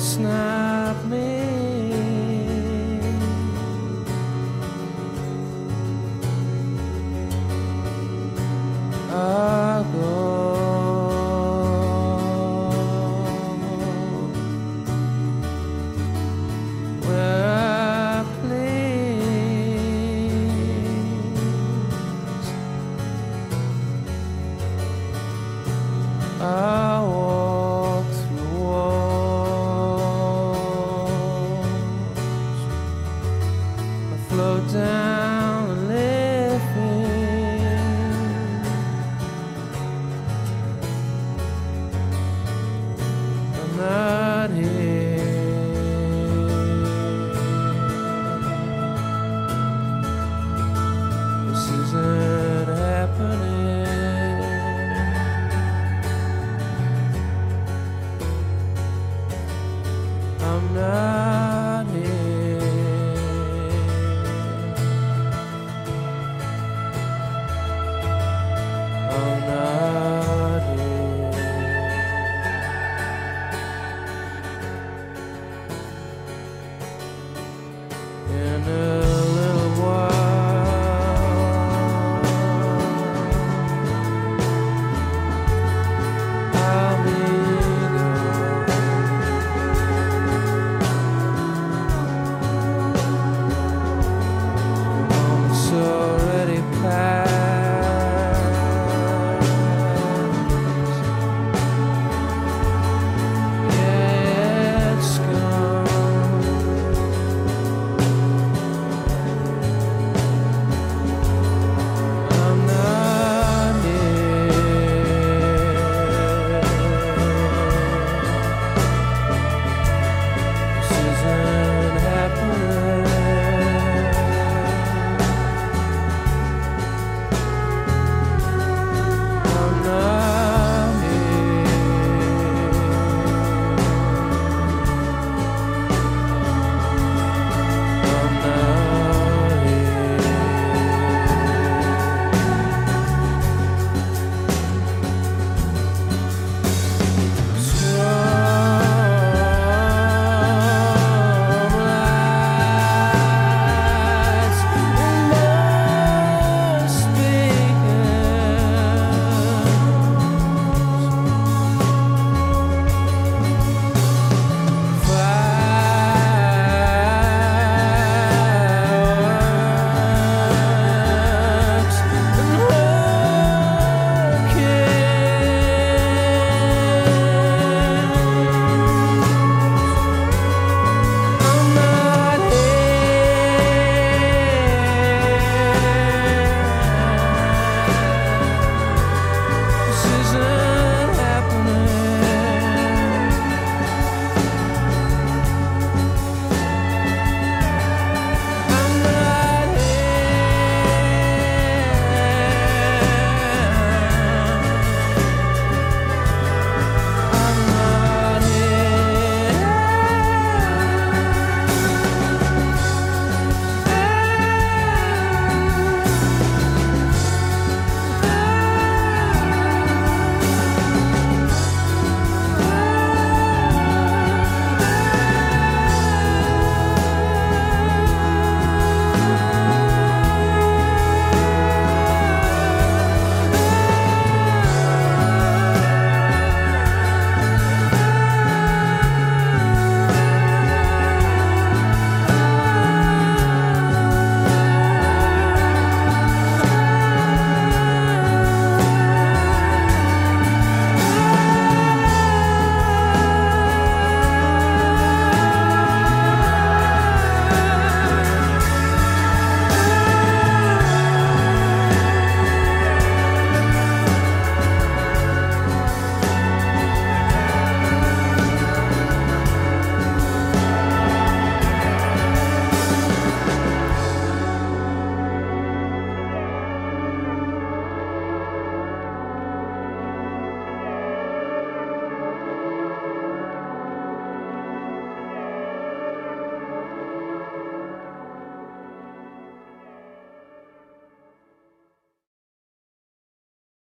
That's not me. I'll I walk through walls. I float down the living. I'm not here.